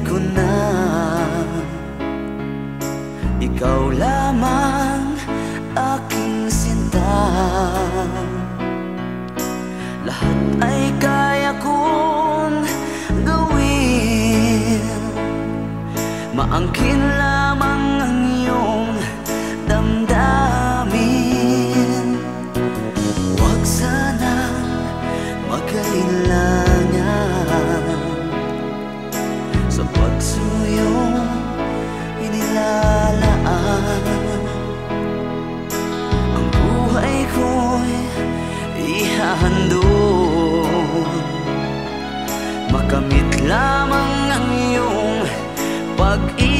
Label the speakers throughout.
Speaker 1: ko na Ikaw lamang aking sinta. Lahat ay kaya kong gawin. Maangkin lamang Sa pagsuyong inilalaan. Ang buhay ko'y ihahandog Makamit lamang ang iyong pag-ihon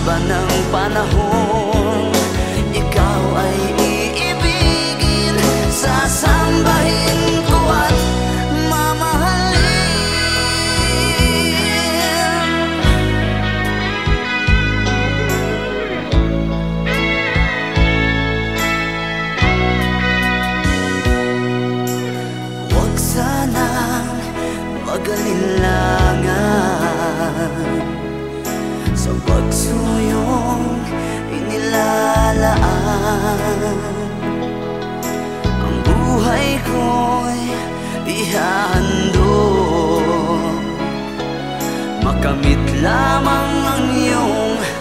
Speaker 1: haba ng panahon ihandog Makamit lamang ang iyong ay